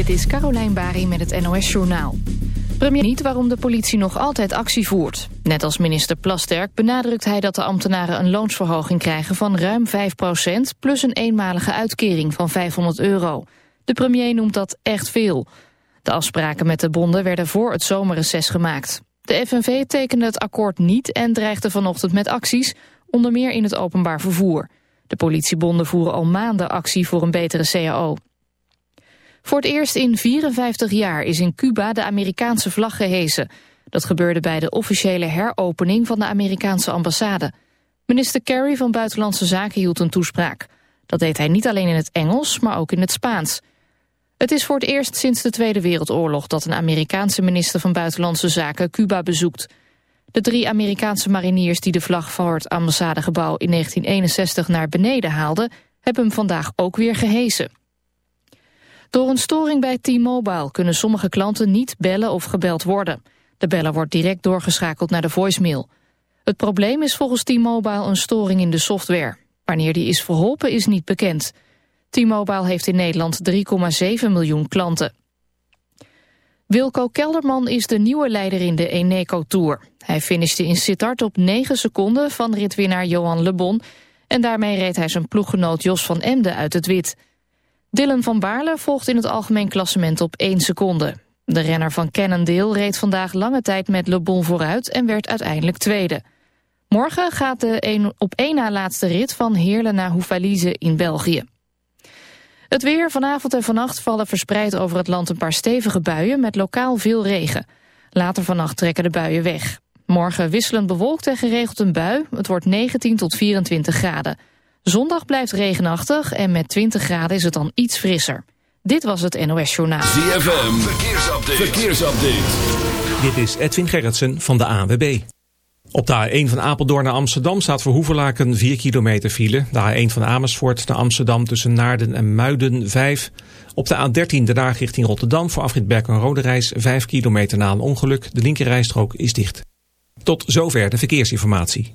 Dit is Carolijn Bari met het NOS Journaal. Premier niet waarom de politie nog altijd actie voert. Net als minister Plasterk benadrukt hij dat de ambtenaren een loonsverhoging krijgen van ruim 5% plus een eenmalige uitkering van 500 euro. De premier noemt dat echt veel. De afspraken met de bonden werden voor het zomerreces gemaakt. De FNV tekende het akkoord niet en dreigde vanochtend met acties, onder meer in het openbaar vervoer. De politiebonden voeren al maanden actie voor een betere CAO. Voor het eerst in 54 jaar is in Cuba de Amerikaanse vlag gehezen. Dat gebeurde bij de officiële heropening van de Amerikaanse ambassade. Minister Kerry van Buitenlandse Zaken hield een toespraak. Dat deed hij niet alleen in het Engels, maar ook in het Spaans. Het is voor het eerst sinds de Tweede Wereldoorlog... dat een Amerikaanse minister van Buitenlandse Zaken Cuba bezoekt. De drie Amerikaanse mariniers die de vlag voor het ambassadegebouw... in 1961 naar beneden haalden, hebben hem vandaag ook weer gehezen. Door een storing bij T-Mobile kunnen sommige klanten niet bellen of gebeld worden. De beller wordt direct doorgeschakeld naar de voicemail. Het probleem is volgens T-Mobile een storing in de software. Wanneer die is verholpen is niet bekend. T-Mobile heeft in Nederland 3,7 miljoen klanten. Wilco Kelderman is de nieuwe leider in de Eneco Tour. Hij finishte in Sittard op 9 seconden van ritwinnaar Johan Le Bon... en daarmee reed hij zijn ploeggenoot Jos van Emden uit het wit. Dylan van Baarle volgt in het algemeen klassement op 1 seconde. De renner van Cannondale reed vandaag lange tijd met Le Bon vooruit en werd uiteindelijk tweede. Morgen gaat de op één na laatste rit van Heerlen naar Hoefalize in België. Het weer vanavond en vannacht vallen verspreid over het land een paar stevige buien met lokaal veel regen. Later vannacht trekken de buien weg. Morgen wisselend bewolkt en geregeld een bui. Het wordt 19 tot 24 graden. Zondag blijft regenachtig en met 20 graden is het dan iets frisser. Dit was het NOS Journaal. ZFM, verkeersupdate. verkeersupdate. Dit is Edwin Gerritsen van de ANWB. Op de A1 van Apeldoorn naar Amsterdam staat voor Hoevelaken 4 kilometer file. De A1 van Amersfoort naar Amsterdam tussen Naarden en Muiden 5. Op de A13 de Daag richting Rotterdam voor afrit Berk en Rode Reis 5 kilometer na een ongeluk. De linkerrijstrook is dicht. Tot zover de verkeersinformatie.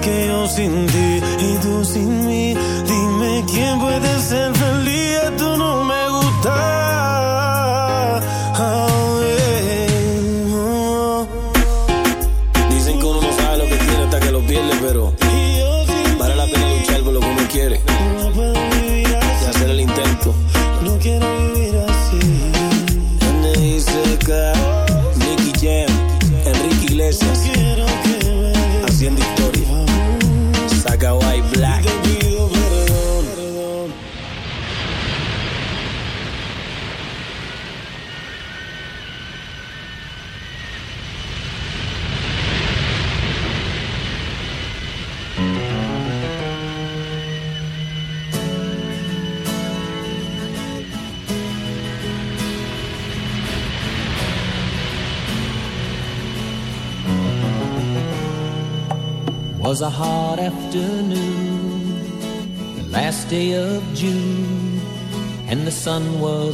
Que yo sin ti y tú sin mí. Dime quién puede ser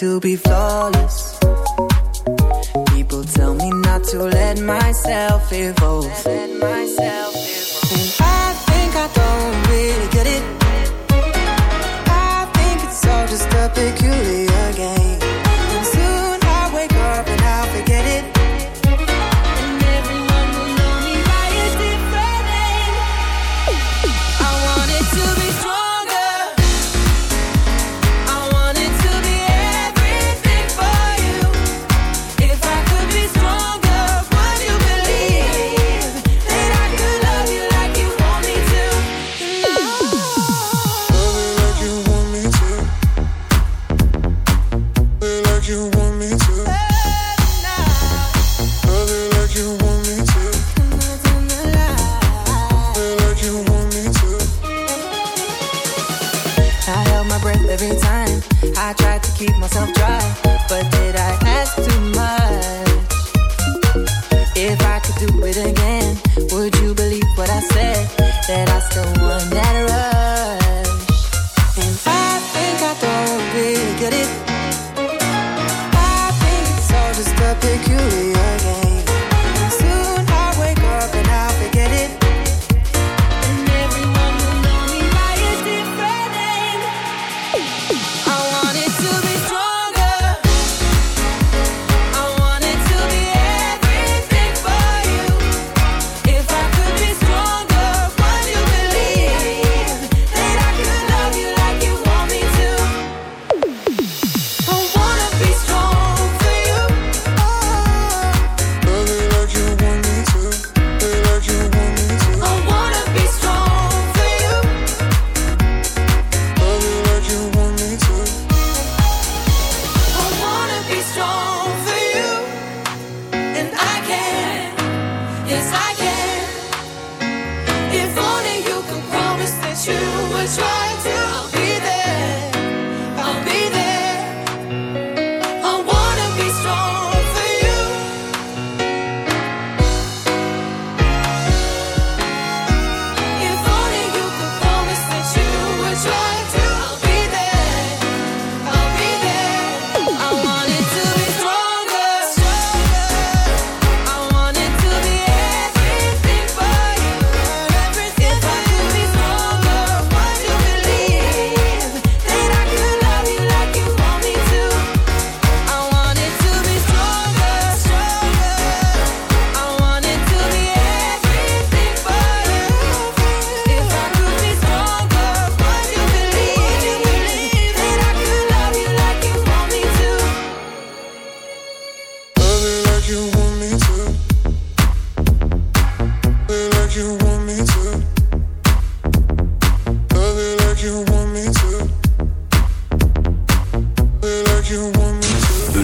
To be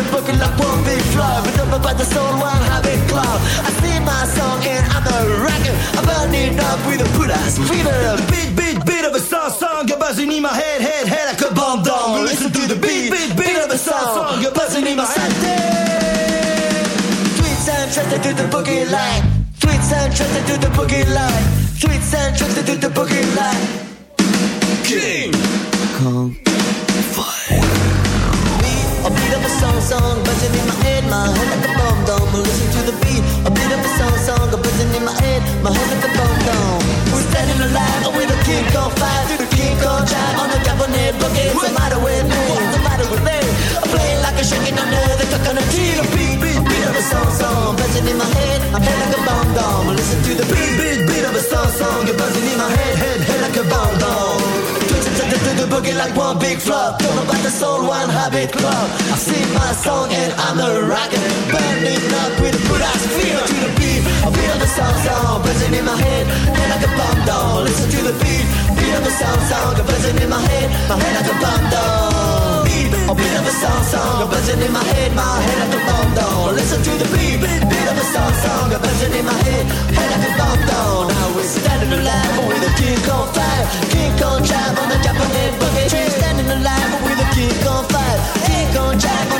the book like one big flow, but up by the soul, one habit club. I sing my song and I'm a rocker, I'm burning up with a put ass fever. Beat, beat, beat of a song, song, a buzzing in my head, head, head like a bomb doll. Listen to the beat, beat, beat of a song, song, a buzzing in my head. Tweets and trusted to the boogie line. Tweets and trusted to the boogie line. Tweets and trusted to the boogie line. King Kong. A beat of a song, song, buzzing in my head, my head like a bomb dome. Listen to the beat. A beat of a song, song, buzzing in my head, my head like a bomb dome. We're standing alive with a king on fire, through the king on drive on the cabinet boogie. What's the matter with me? What's the matter with me? I'm playing like a shaking under the coconut tree. A beat, beat, beat of a song, song, buzzing in my head, my head like a bomb dome. Listen to the beat, beat, beat of a song, song, buzzing in my head, head, head like a bomb boogie like one big flop. Don't know about the soul, one habit club. I sing my song and I'm a rocker. Burning up with a good ass feel to the beat. I feel the sound sound buzzing in my head, head like a bomb down. Listen to the beat, of the sound sound buzzing in my head, my head beat, a bit of a song song, a buzzing in my head, my head like a bomb down. Listen to the beat, beat, bit of a song song, a buzzing in my head, head like a bomb down. Now we're standing alive with a kick on fire, kick on drive on the Japanese boogie. Standing alive with a kick on fire, kick on drive on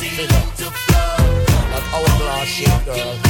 Sea of hourglass shape, girl.